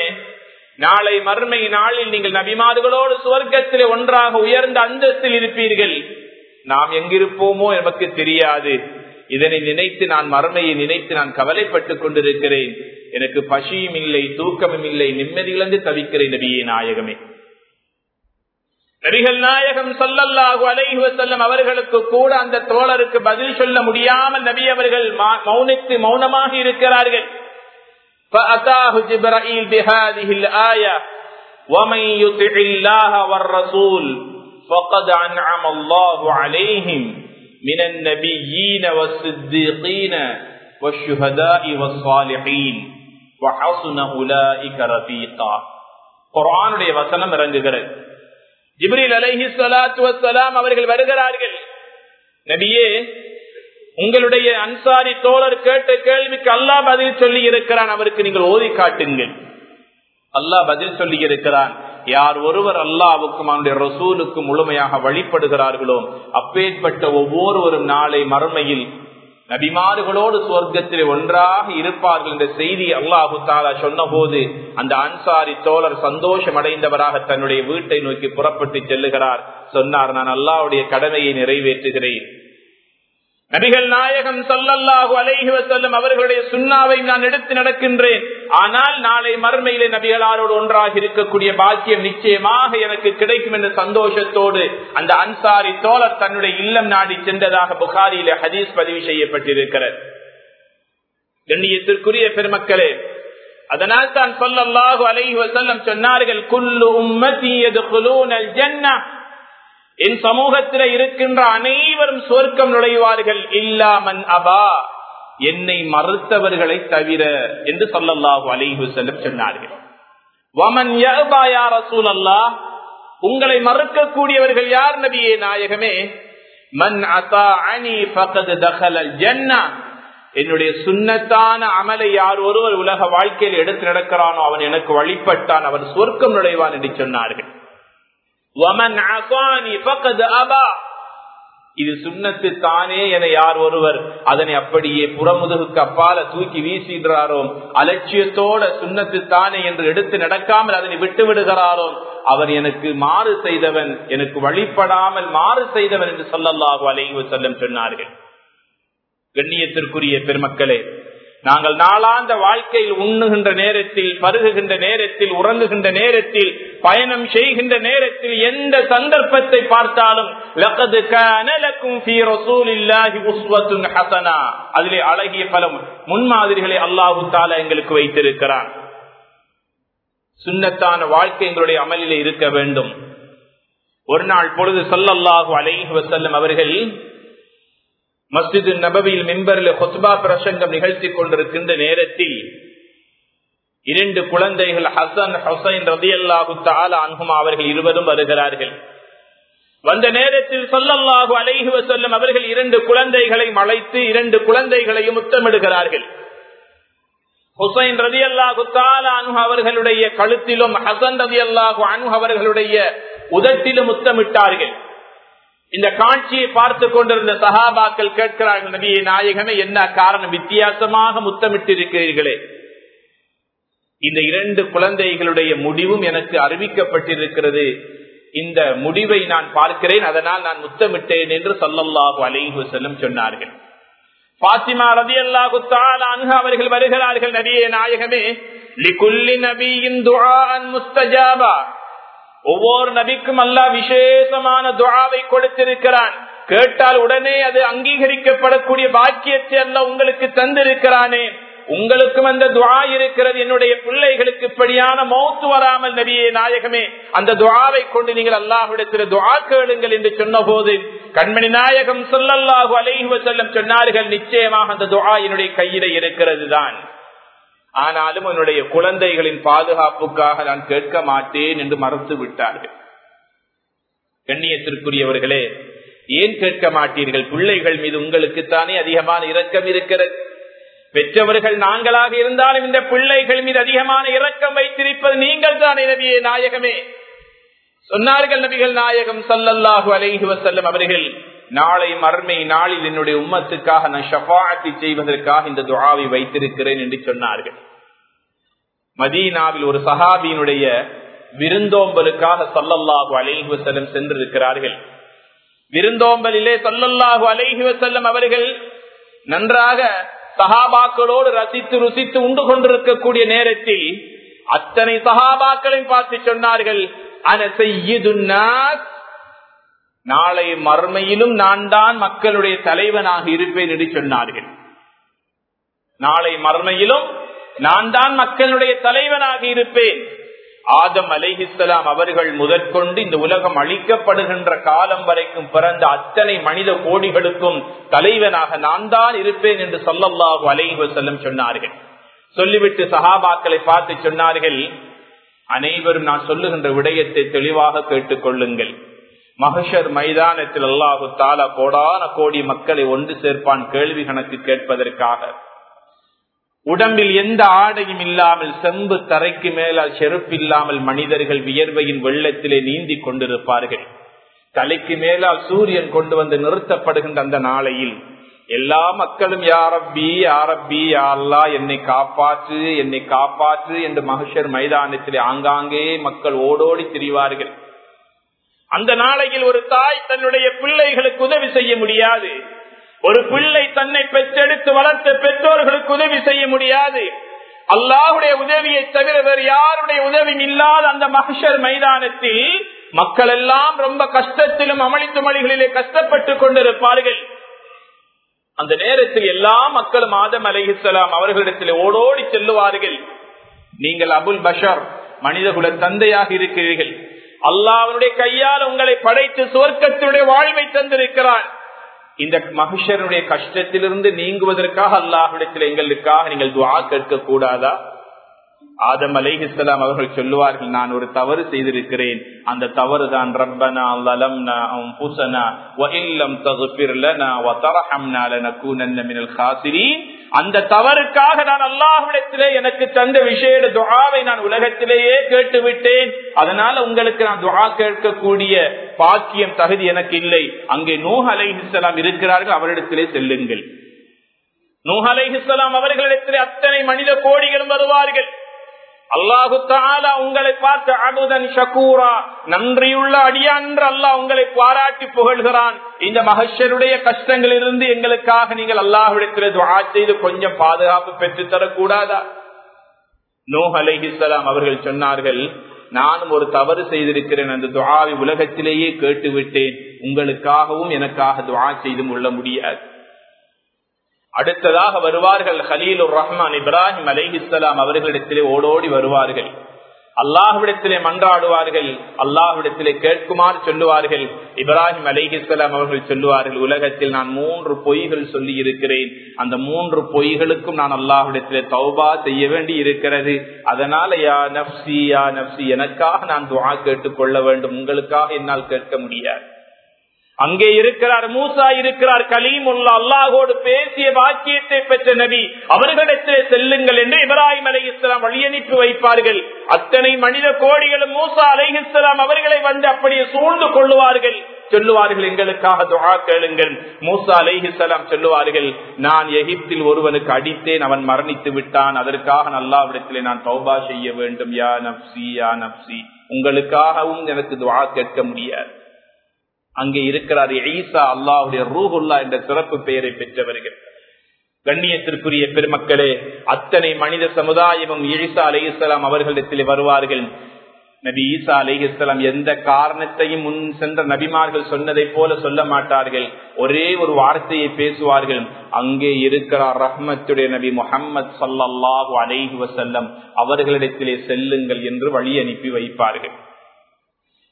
நாளை மறுமை நாளில் நீங்கள் நபிமார்களோடு சுவர்க்கத்தில் ஒன்றாக உயர்ந்த அந்தத்தில் இருப்பீர்கள். நாம் எங்கிருப்போமோ எனக்கு தெரியாது. இதனை நினைத்து நான் மறுமையை நினைத்து நான் கவலைப்பட்டுக் கொண்டிருக்கிறேன். எனக்கு பசியும் இல்லை தூக்கமும் இல்லை நிம்மதியிலிருந்து தவிக்கிறேன் நபியே நாயகமே நபிகள் நாயகம் சொல்லல்லாஹு அலைஹி வசல்லம் அவர்களுக்கு கூட அந்த தோழருக்கு பதில் சொல்ல முடியாமல் நபி அவர்கள் மௌனித்து மௌனமாக இருக்கிறார்கள் فأتاه جبرائيل بهذه الآية ومن يطع الله والرسول فقد أنعم الله عليهم من النبيين والصديقين والشهداء والصالحين وحسن أولئك رفيقا குரானுடைய வசனம் இறங்குகிறது ஜிப்ரில் அலஹி சலாத்து வசலாம் அவர்கள் வருகிறார்கள் நபியே உங்களுடைய அன்சாரி தோழர் கேட்ட கேள்விக்கு அல்லாஹ் பதில் சொல்லி இருக்கிறான் அவருக்கு நீங்கள் ஓதி காட்டுங்கள் அல்லாஹ் பதில் சொல்லி இருக்கிறான் யார் ஒருவர் அல்லாவுக்கும் அவனுடைய ரசூலுக்கும் முழுமையாக வழிபடுகிறார்களோ அப்பேற்பட்ட ஒவ்வொருவரும் நாளை மறுமையில் நபிமார்களோடு சுவர்க்கத்தில் ஒன்றாக இருப்பார்கள் என்ற செய்தி அல்லாஹு தாலா சொன்ன போது அந்த அன்சாரி தோழர் சந்தோஷம் அடைந்தவராக தன்னுடைய வீட்டை நோக்கி புறப்பட்டு செல்லுகிறார். சொன்னார் நான் அல்லாவுடைய கடமையை நிறைவேற்றுகிறேன். நபிகள் நாயகம் சொல்லல்லாஹு அலைஹி வசல்லம் அவர்களுடைய சுண்ணாவை நான் எடுத்து நடக்கின்றேன். ஆனால் நாளை மறுமையிலே நபிகளாரோடு ஒன்றாக இருக்கக்கூடிய பாக்கியம் நிச்சயமாக எனக்கு கிடைக்கும் என்ற சந்தோஷத்தோடு அந்த அன்சாரி தோழர் தன்னுடைய இல்லம் நாடி சென்றதாக புகாரியில ஹதீஸ் பதிவு செய்யப்பட்டிருக்கிறது. கண்ணியத்திற்குரிய பெருமக்களே அதனால் தான் சொல்லல்லாஹு அலைஹி வசல்லம் சொன்னார்கள் குல்லு உம்மதி எதுகுலூனல் ஜன்னா என் சமூகத்தில் இருக்கின்ற அனைவரும் சொர்க்கம் நுழைவார்கள். இல்லாமன் அபா. என்னை மறுத்தவர்களை தவிர என்று சொல்லல்லாஹு அலைஹு செல்லம் சொன்னார்கள். வமன் உங்களை மறுக்கக்கூடியவர்கள் யார் நபியே நாயகமே? மன் அத்தா அனி பகது ஜன்னா என்னுடைய சுண்ணத்தான அமலை யார் ஒருவர் உலக வாழ்க்கையில் எடுத்து நடக்கிறானோ அவன் எனக்கு வழிபட்டான். அவன் சொர்க்கம் நுழைவான் என்று சொன்னார்கள். இது சுண்ணத்து தானே என யார் ஒருவர் அதனை அப்படியே புறமுதுகுக்கு அப்பால தூக்கி வீசுகிறாரோ அலட்சியத்தோட சுண்ணத்து தானே என்று எடுத்து நடக்காமல் அதனை விட்டு விடுகிறாரோ அவர் எனக்கு மாறு செய்தவன் எனக்கு வழிபடாமல் மாறு செய்தவன் என்று சொல்லல்லாஹு அலைவு செல்லம் சொன்னார்கள். கண்ணியத்திற்குரிய பெருமக்களே நாங்கள் நாளாந்த வாழ்க்கையில் உண்ணுகின்ற நேரத்தில் பருகுகின்ற நேரத்தில் உறங்குகின்ற நேரத்தில் பயணம் செய்கின்ற நேரத்தில் எந்த சந்தர்ப்பத்தை பார்த்தாலும் அதிலே அழகிய பல முன்மாதிரிகளை அல்லாஹு தாலா எங்களுக்கு வைத்திருக்கிறான். சுண்ணத்தான வாழ்க்கை எங்களுடைய அமலிலே இருக்க வேண்டும். ஒரு நாள் பொழுது சொல்லல்லாஹு அலைஹி வசல்லம் அவர்கள் மஸ்ஜிது நபவியில் மின்பரில் ஹொத்பா பிரசங்கம் நிகழ்த்தி கொண்டிருக்கின்ற நேரத்தில் இரண்டு குழந்தைகள் ஹசன் ஹொசைன் ரதி அல்லாஹு தாலா அன்ஹுமா அவர்கள் இருவரும் வருகிறார்கள். வந்த நேரத்தில் சொல்லல்லாஹு அலைகுவ சொல்லும் அவர்கள் இரண்டு குழந்தைகளை மலைத்து இரண்டு குழந்தைகளையும் முத்தமிடுகிறார்கள். ஹுசைன் ரதி அல்லாஹு அனு அவர்களுடைய கழுத்திலும் ஹசன் ரதி அல்லாஹு அனு அவர்களுடைய உதட்டிலும் முத்தமிட்டார்கள். இந்த காட்சியை பார்த்து கொண்டிருந்த சகாபாக்கள் கேட்கிறார்கள் நபியை நாயகமே என்ன காரணம்? வித்தியாசமாக முத்தமிட்டிருக்கிறீர்களே. இந்த இரண்டு குழந்தைகளுடைய முடிவும் எனக்கு அறிவிக்கப்பட்டிருக்கிறது. இந்த முடிவை நான் பார்க்கிறேன் அதனால் நான் முத்தமிட்டேன் என்று சொல்லல்லாஹு அலைஹு செல்லும் சொன்னார்கள். பாத்திமா ரதி அல்லாஹு அன்ஹு அவர்கள் வருகிறார்கள் நபியே நாயகமே லிகுல்லி நபியின் துஆன் முஸ்தஜாபா. ஒவ்வொரு நபிக்கும் அல்லாஹ் விசேஷமான துஆவை கொடுத்திருக்கிறான். கேட்டால் உடனே அது அங்கீகரிக்கப்படக்கூடிய பாக்கியத்தை அல்ல உங்களுக்கு தந்திருக்கிறானே. உங்களுக்கும் அந்த துவா இருக்கிறது என்னுடைய பிள்ளைகளுக்கு இப்படியான மௌத்து வராமல் நபியே நாயகமே அந்த துவாவை கொண்டு நீங்கள் அல்லாஹுடத்தில் துவா கேளுங்கள் என்று சொன்ன போது கண்மணி நாயகம் சொல்லல்லாஹு அலைஹுவ செல்லம் சொன்னார்கள் நிச்சயமாக அந்த துவா என்னுடைய கையில இருக்கிறது தான் ஆனாலும் என்னுடைய குழந்தைகளின் பாதுகாப்புக்காக நான் கேட்க மாட்டேன் என்று மறுத்து விட்டார்கள். கண்ணியத்திற்குரியவர்களே ஏன் கேட்க மாட்டீர்கள்? பிள்ளைகள் மீது உங்களுக்குத்தானே அதிகமான இரக்கம் இருக்கிறது. பெற்றவர்கள் நாங்களாக இருந்தாலும் இந்த பிள்ளைகள் மீது அதிகமான இரக்கம் வைத்திருப்பது நீங்கள் தான் நபியே நாயகமே. சொன்னார்கள் நபிகள் நாயகம் சல்லல்லாஹு அலைஹி வசல்லம் அவர்கள் நாளை மர்மை நாளில் என்னுடைய உம்மத்துக்காக நான் ஷபாத்தி செய்வதற்காக இந்த துவாவை வைத்திருக்கிறேன் என்று சொன்னார்கள். மதீனாவில் ஒரு சஹாபியினுடைய விருந்தோம்பலுக்காக சல்லல்லாஹு அலைஹி வசல்லம் சென்றிருக்கிறார்கள். விருந்தோம்பலிலே சல்லல்லாஹு அலைஹி வசல்லம் அவர்கள் நன்றாக சஹாபாக்களோடு ரசித்து ருசித்து உண்டு கொண்டிருக்கக்கூடிய நேரத்தில் அத்தனை சஹாபாக்களையும் பார்த்து சொன்னார்கள் அன செய்யுதுன்னாஸ் நாளை மர்மையிலும் நான் தான் மக்களுடைய தலைவனாக இருப்பேன் என்று சொன்னார்கள். நாளை மர்மையிலும் நான் தான் மக்களுடைய தலைவனாக இருப்பேன். ஆதம் அலைஹிஸ்லாம் அவர்கள் முதற்கொண்டு இந்த உலகம் அழிக்கப்படுகின்ற காலம் வரைக்கும் பிறந்த அத்தனை மனித கோடிகளுக்கும் தலைவனாக நான் தான் இருப்பேன் என்று சொல்லல்லாஹு அலைஹி சொன்னார்கள். சொல்லிவிட்டு சஹாபாக்களை பார்த்து சொன்னார்கள் அனைவரும் நான் சொல்லுகின்ற விடயத்தை தெளிவாக கேட்டுக் கொள்ளுங்கள். மகஷர் மைதானத்தில் அல்லாஹு தாலா கோடான கோடி மக்களை ஒன்று சேர்ப்பான் கேள்வி கணக்கு கேட்பதற்காக. உடம்பில் எந்த ஆடையும் இல்லாமல் செம்பு தரைக்கு மேலால் செருப்பில்லாமல் மனிதர்கள் வியர்வையின் வெள்ளத்திலே நீந்தி கொண்டிருப்பார்கள். தலைக்கு மேலால் சூரியன் கொண்டு வந்து நிறுத்தப்படுகின்ற அந்த நாளையில் எல்லா மக்களும் யாரப்பி யாரப்பி யாரெல்லா என்னை காப்பாற்று என்னை காப்பாற்று என்று மகஷர் மைதானத்திலே ஆங்காங்கே மக்கள் ஓடோடி திரிவார்கள். அந்த நாளையில் ஒரு தாய் தன்னுடைய பிள்ளைகளுக்கு உதவி செய்ய முடியாது. ஒரு பிள்ளை தன்னை பெற்றெடுத்து வளர்த்த பெற்றோர்களுக்கு உதவி செய்ய முடியாது. அல்லாஹுடைய உதவியை தவிர வேறு யாருடைய உதவியும் இல்லாத அந்த மகஷர் மைதானத்தில் மக்கள் எல்லாம் ரொம்ப கஷ்டத்திலும் அமளித்து மொழிகளிலே கஷ்டப்பட்டு கொண்டிருப்பார்கள். அந்த நேரத்தில் எல்லா மக்களும் ஆதம் அலைஹிஸ்லாம் அவர்களிடத்தில் ஓடோடி செல்லுவார்கள். நீங்கள் அபுல் பஷர் மனிதகுல தந்தையாக இருக்கிறீர்கள். அல்லாஹனுடைய கையால் உங்களை படைத்து சுவர்க்கத்தினுடைய வாழ்வை தந்திருக்கிறான் இந்த மகிஷருடைய கஷ்டத்திலிருந்து நீங்குவதற்காக அல்லாஹிடத்தில் எங்களுக்காக நீங்கள் துவா கேட்க கூடாதா ஆதம் அலைஹிஸ்லாம் அவர்கள் சொல்லுவார்கள் நான் ஒரு தவறு செய்திருக்கிறேன். அந்த தவறு தான் ரப்பனா லலம்னா அன்புசனா வஇல்லம் தக்ஃபிர் லனா வதர்ஹம்னா லனகூனன்ன மினல் காசிரீன் அந்த தவறுக்காக நான் அல்லாஹிடத்திலே எனக்கு தந்த விஷயம் துகாவை நான் உலகத்திலேயே கேட்டு விட்டேன் அதனால உங்களுக்கு நான் துகா கேட்கக்கூடிய பாக்கியம் தகுதி எனக்கு இல்லை. அங்கே நூஹ் அலைஹிஸ்ஸலாம் இருக்கிறார்கள் அவரிடத்திலே செல்லுங்கள். நூஹ் அலைஹிஸ்ஸலாம் அவர்களிடத்திலே அத்தனை மனித கோடிகளும் வருவார்கள். அல்லாஹு தாலா உங்களை பார்த்து அபுதன் ஷகூரா நன்றியுள்ள அடியான் அல்லாஹ் உங்களை பாராட்டி புகழ்கிறான். இந்த மகஷருடைய கஷ்டங்களிலிருந்து எங்களுக்காக நீங்கள் அல்லாஹுடத்தில் துவா செய்து கொஞ்சம் பாதுகாப்பு பெற்று தரக்கூடாதா? நூஹ் அலைஹிஸ்ஸலாம் அவர்கள் சொன்னார்கள் நானும் ஒரு தவறு செய்திருக்கிறேன் அந்த துவாவை உலகத்திலேயே கேட்டுவிட்டேன். உங்களுக்காகவும் எனக்காக துவா செய்தும் கொள்ள முடியாது. அடுத்ததாக வருவார்கள் ஹலீலுர் ரஹ்மான் இப்ராஹிம் அலைஹிஸ்லாம் அவர்களிடத்திலே ஓடோடி வருவார்கள். அல்லாஹுவிடத்திலே மன்றாடுவார்கள். அல்லாஹ்விடத்திலே கேட்குமாறு சொல்லுவார்கள். இப்ராஹிம் அலைஹிஸ்லாம் அவர்கள் சொல்லுவார்கள் உலகத்தில் நான் மூன்று பொய்கள் சொல்லி இருக்கிறேன் அந்த மூன்று பொய்களுக்கும் நான் அல்லாஹ்விடத்திலே தௌபா செய்ய வேண்டி இருக்கிறது அதனால யா நப்சி யா நப்சி எனக்காக நான் துவா கேட்டுக் கொள்ள வேண்டும். உங்களுக்காக என்னால் கேட்க முடியாது. அங்கே இருக்கிறார் மூசா இருக்கிறார் கலீம் உள்ள அல்லாஹோடு பேசிய வாக்கியத்தை பெற்ற நபி. அவர்களிடத்தில் செல்லுங்கள் என்று இப்ராஹிம் அலை இஸ்லாம் வழியனுப்பி வைப்பார்கள். அத்தனை மனித கோடிகளும் மூசா அலை இஸ்லாம் அவர்களை வந்து அப்படியே சூழ்ந்து கொள்ளுவார்கள். சொல்லுவார்கள் எங்களுக்காக துவா கேளுங்கள். மூசா அலைஹிசலாம் சொல்லுவார்கள் நான் எகிப்தில் ஒருவனுக்கு அடித்தேன் அவன் மரணித்து விட்டான். அதற்காக நல்லாவிடத்திலே நான் தௌபா செய்ய வேண்டும். யா நப்சி யா நப்சி. உங்களுக்காகவும் எனக்கு துவா கேட்க முடியாது. அங்கே இருக்கிறார் ஈசா அல்லாவுடைய ரூஹுல்லா என்ற சிறப்பு பெயரை பெற்றவர்கள். கண்ணியத்திற்குரிய பெருமக்களே அத்தனை மனித சமுதாயமும் ஈசா அலைஹிஸ்லாம் அவர்களிடத்தில் வருவார்கள். நபி ஈசா அலைஹிஸ்லாம் எந்த காரணத்தையும் முன் சென்ற நபிமார்கள் சொன்னதை போல சொல்ல மாட்டார்கள். ஒரே ஒரு வார்த்தையை பேசுவார்கள். அங்கே இருக்கிறார் ரஹ்மத்துடைய நபி முகம்மது சல்லாஹூ அலைஹி வசல்லம் அவர்களிடத்திலே செல்லுங்கள் என்று வழி அனுப்பி வைப்பார்கள்.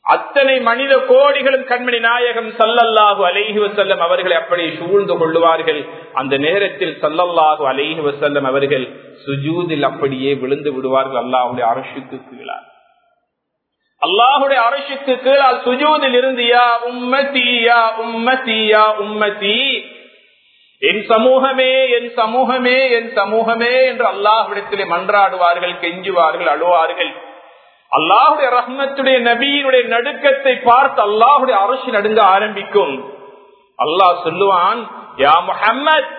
அத்தனை மனித கோடிகளும் கண்மணி நாயகம் சல்லல்லாஹு அலைஹி வசல்லம் அவர்களை அப்படி சூழ்ந்து கொள்ளுவார்கள். அந்த நேரத்தில் சல்லல்லாஹு அலைஹி வசல்லம் அவர்கள் சுஜூதில் அப்படியே விழுந்து விடுவார்கள். அல்லாஹுடைய அரசுக்கு கீழார் அல்லாஹுடைய அரசுக்கு கீழால் சுஜூதில் இருந்து யா உம்மதி யா உம்மதி யா உம்மதி என் சமூகமே என் சமூகமே என் சமூகமே என்று அல்லாஹ்விடத்திலே மன்றாடுவார்கள் கெஞ்சுவார்கள் அழுவார்கள். அல்லாஹுடைய ரஹ்மத்துடைய நபியினுடைய நடுக்கத்தை பார்த்து அல்லாஹுடைய அரசு நடுங்க ஆரம்பிக்கும். அல்லாஹ் சொல்லுவான் யா முஹம்மத்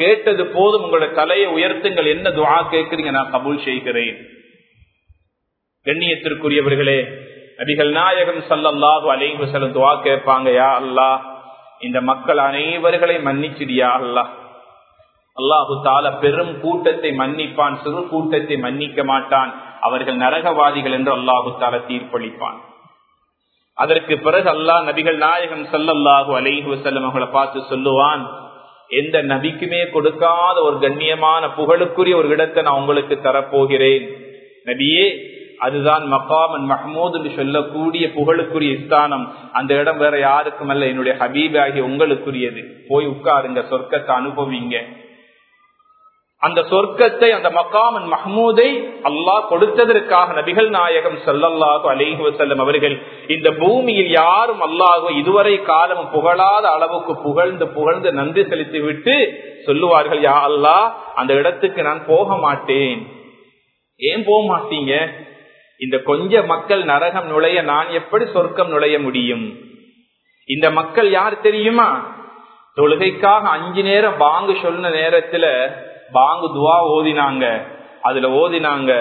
கேட்டது போதும் உங்களுடைய தலையை உயர்த்துங்கள். என்ன துவா கேட்கிறீங்க? நான் கபூல் செய்கிறேன். கண்ணியத்திற்குரியவர்களே நபிகள் நாயகம் சல்லல்லாஹு அலைஹி செல்லும் துவா கேட்பாங்க யா அல்லாஹ் இந்த மக்கள் அனைவர்களை மன்னிச்சிடியா அல்லாஹ். அல்லாஹு தால பெரும் கூட்டத்தை மன்னிப்பான் சிறு கூட்டத்தை மன்னிக்க மாட்டான். அவர்கள் நரகவாதிகள் என்று அல்லாஹு தால தீர்ப்பளிப்பான். அதற்கு பிறகு அல்லாஹ் நபிகள் நாயகம் சல்லல்லாஹு அலைஹி வசல்லம் அவர்களை பார்த்து சொல்லுவான் எந்த நபிக்குமே கொடுக்காத ஒரு கண்ணியமான புகழுக்குரிய ஒரு இடத்தை நான் உங்களுக்கு தரப்போகிறேன். நபியே அதுதான் மகாமன் மஹமூத் என்று சொல்லக்கூடிய புகழுக்குரிய ஸ்தானம். அந்த இடம் வேற யாருக்கும் அல்ல என்னுடைய ஹபீப் ஆகிய உங்களுக்குரியது. போய் உட்காருங்க சொர்க்கத்தை அனுபவிங்க. அந்த சொர்க்கத்தை அந்த மக்காமன் மஹமூதை அல்லாஹ் கொடுத்ததற்காக நபிகள் நாயகம் சல்லல்லாஹு அலைஹி வசல்லம் அவர்கள் இந்த பூமியில் யாரும் அல்லாஹோ இதுவரை காலம் புகழாத அளவுக்கு புகழ்ந்து புகழ்ந்து நன்றி செலுத்தி விட்டு சொல்லுவார்கள் யா அல்லாஹ் அந்த இடத்துக்கு நான் போக மாட்டேன். ஏன் போக மாட்டீங்க? இந்த கொஞ்ச மக்கள் நரகம் நுழைய நான் எப்படி சொர்க்கம் நுழைய முடியும்? இந்த மக்கள் யார் தெரியுமா? தொழுகைக்காக அஞ்சு நேரம் வாங்க சொன்ன நேரத்துல பாங்கு துவா ஓதினாங்க. அதுல ஓதினாங்க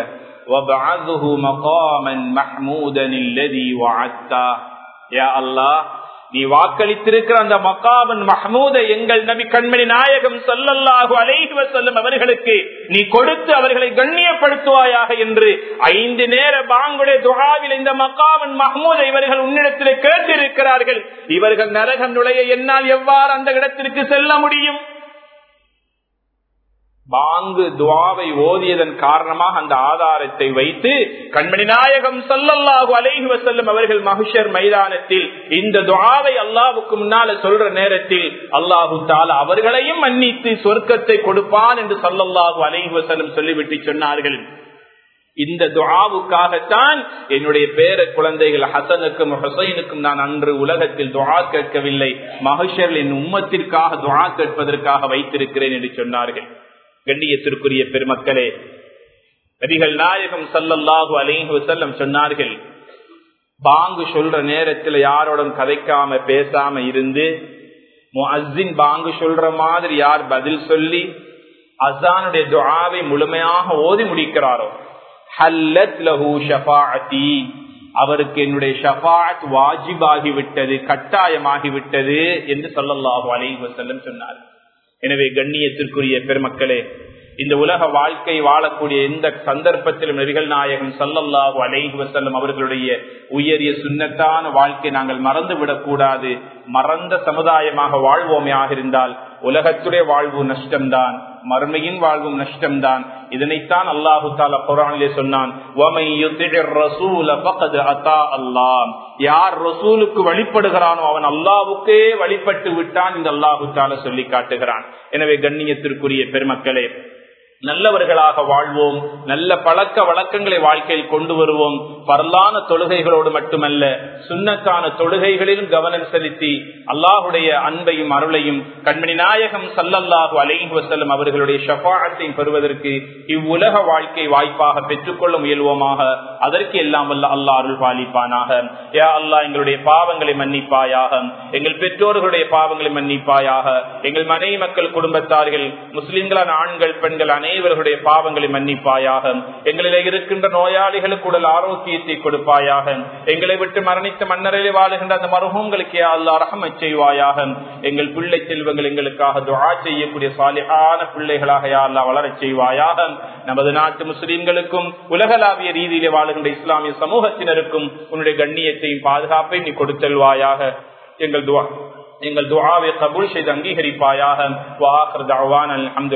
நீ வாக்களித்திருக்கிற அந்த மகாமன் மஹமூத எங்கள் நபி கண்மணி நாயகம் சொல்லல்லாஹு அலைஹி செல்லும் அவர்களுக்கு நீ கொடுத்து அவர்களை கண்ணியப்படுத்துவாயாக என்று ஐந்து நேர பாங்குடைய துகாவில் இந்த மகாமன் மஹமூத இவர்கள் உன்னிடத்தில் கேட்டிருக்கிறார்கள். இவர்கள் நரகம் நுழைய என்னால் எவ்வாறு அந்த இடத்திற்கு செல்ல முடியும்? பாங்கு துவாவை ஓதியதன் காரணமாக அந்த ஆதாரத்தை வைத்து கண்மணி நாயகம் சல்லல்லாஹு அலைஹி வசல்லம் அவர்கள் மகிஷர் மைதானத்தில் இந்த துவாவை அல்லாவுக்கு முன்னால சொல்ற நேரத்தில் அல்லாஹு தால அவர்களையும் மன்னித்து சொர்க்கத்தை கொடுப்பான் என்று சல்லல்லாஹு அலைஹி வசல்லம் சொல்லிவிட்டு சொன்னார்கள். இந்த துவாவுக்காகத்தான் என்னுடைய பேர குழந்தைகள் ஹசனுக்கும் ஹசைனுக்கும் நான் அன்று உலகத்தில் துவா கேட்கவில்லை. மகஷர் என் உம்மத்திற்காக துவா கேட்பதற்காக வைத்திருக்கிறேன் என்று சொன்னார்கள். கண்ணியத்திற்குரிய பெருமக்களே நபிகள் நாயகம் சல்லல்லாஹு அலிஹு செல்லம் சொன்னார்கள் பாங்கு சொல்ற நேரத்தில் யாரோடும் கதைக்காம பேசாம இருந்து முஅஸ்ஸின் பாங்கு சொல்ற மாதிரி யார் பதில் சொல்லி அசானுடைய துவாவை முழுமையாக ஓதி முடிக்கிறாரோ ஹல்லத் லஹு ஷஃபாஅத்தி அவருக்கு என்னுடைய ஷபாத் வாஜிபாகிவிட்டது கட்டாயமாகிவிட்டது என்று சொல்லல்லாஹு அலிஹு செல்லம் சொன்னார்கள். எனவே கண்ணியத்திற்குரிய பெருமக்களே இந்த உலக வாழ்க்கை வாழக்கூடிய எந்த சந்தர்ப்பத்திலும் நபிகள் நாயகம் சல்லல்லாஹு அலைஹி வசல்லம் அவர்களுடைய உயரிய சுண்ணத்தான வாழ்க்கை நாங்கள் மறந்து விடக்கூடாது மறந்த சமுதாயமாக வாழ்வோமே இருந்தால் உலகத்துடைய வாழ்வு நஷ்டம்தான். மறுமையின் வாழ்வும் நஷ்டம்தான். இதனைத்தான் அல்லாஹு தால குரானிலே சொன்னான். யார் ரசூலுக்கு வழிபடுகிறானோ அவன் அல்லாவுக்கே வழிபட்டு விட்டான் இந்த அல்லாஹு தால சொல்லி காட்டுகிறான். எனவே கண்ணியத்திற்குரிய பெருமக்களே நல்லவர்களாக வாழ்வோம் நல்ல பழக்க வழக்கங்களை வாழ்க்கையில் கொண்டு வருவோம். பரலான தொழுகைகளோடு மட்டுமல்ல சுண்ணத்தான தொழுகைகளிலும் கவனம் செலுத்தி அல்லாஹுடைய அன்பையும் அருளையும் கண்மணி நாயகம் சல்லல்லாஹு அலைஹி வசல்லம் அவர்களுடைய ஷபாகத்தையும் பெறுவதற்கு இவ்வுலக வாழ்க்கை வாய்ப்பாக பெற்றுக்கொள்ள முயல்வோமாக. அதற்கு எல்லாம் வல்ல அல்லா அருள் பாலிப்பானாக. யா அல்லா எங்களுடைய பாவங்களை மன்னிப்பாயாக. எங்கள் பெற்றோர்களுடைய பாவங்களை மன்னிப்பாயாக. எங்கள் மனைவி மக்கள் குடும்பத்தார்கள் முஸ்லிம்களான ஆண்கள் பெண்கள் அனைவரும் அனைவர்களுடைய பாவங்களை மன்னிப்பாயாக. எங்களிலே இருக்கின்ற நோயாளிகளுக்கு உடல் ஆரோக்கியத்தை கொடுப்பாயாக. எங்களை விட்டு மரணித்த மன்னரிலே வாழுகின்ற அந்த மருகங்களுக்கு அல்லா ரகமை செய்வாயாக. எங்கள் பிள்ளை செல்வங்கள் எங்களுக்காக துவா செய்யக்கூடிய சாலிகான பிள்ளைகளாக அல்லா வளரச் செய்வாயாக. நமது நாட்டு முஸ்லிம்களுக்கும் உலகளாவிய ரீதியிலே வாழுகின்ற இஸ்லாமிய சமூகத்தினருக்கும் உன்னுடைய கண்ணியத்தையும் பாதுகாப்பை நீ கொடுத்தல்வாயாக. எங்கள் துவா எங்கள் துவாவை கபூல் செய்து அங்கீகரிப்பாயாக. வாஹர் தவான் அல்ஹம்து